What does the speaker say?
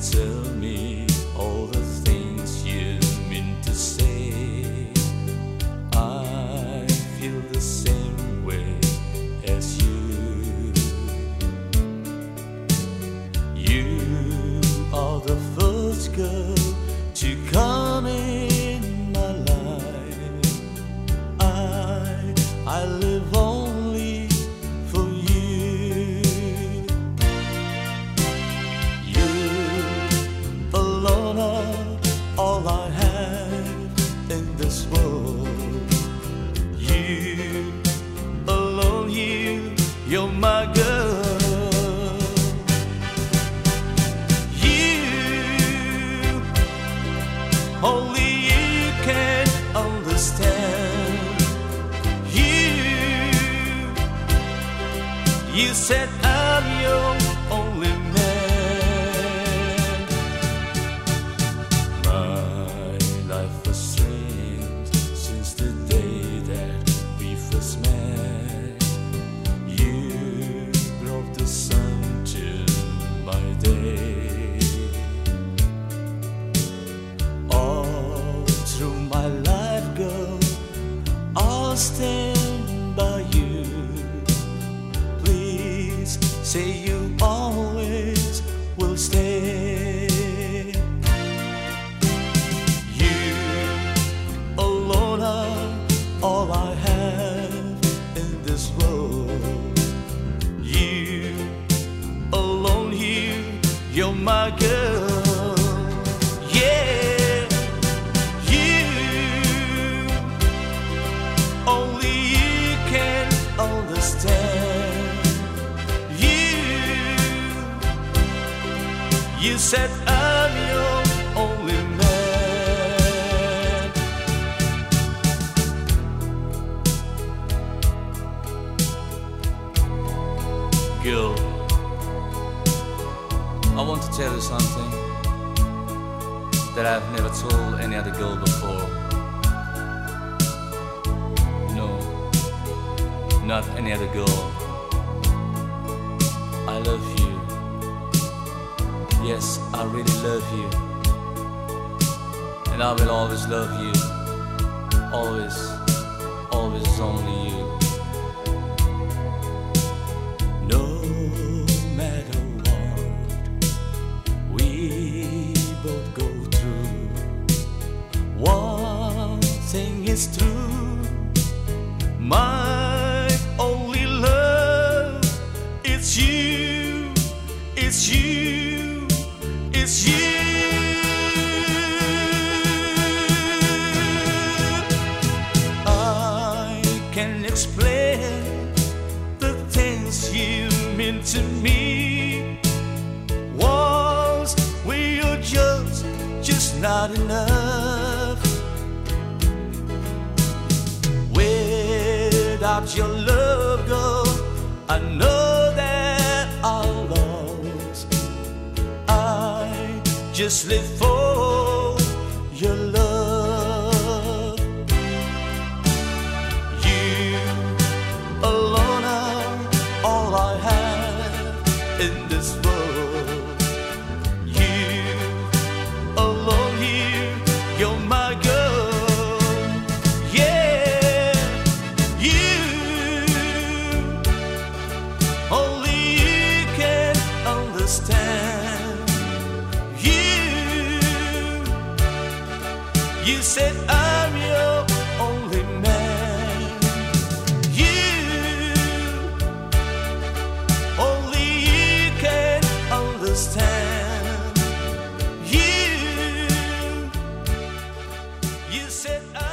tell me all the things you mean to say. I feel the same way as you. You are the first girl to come. You alone, you, you're my girl. You, only you can understand. You, you said I'm your you're my girl. Yeah, you, only you can understand. You, you said I'm your I want to tell you something that I've never told any other girl before. No, not any other girl. I love you. Yes, I really love you. And I will always love you. Always, always only you. My only love, it's you, it's you, it's you. I can explain the things you mean to me. Once we are just, just not enough. Without your love, girl, I know that I'm lost. I just live for your love. You alone are all I have in this world. You said I'm your only man. You, only you can understand. You, you said. I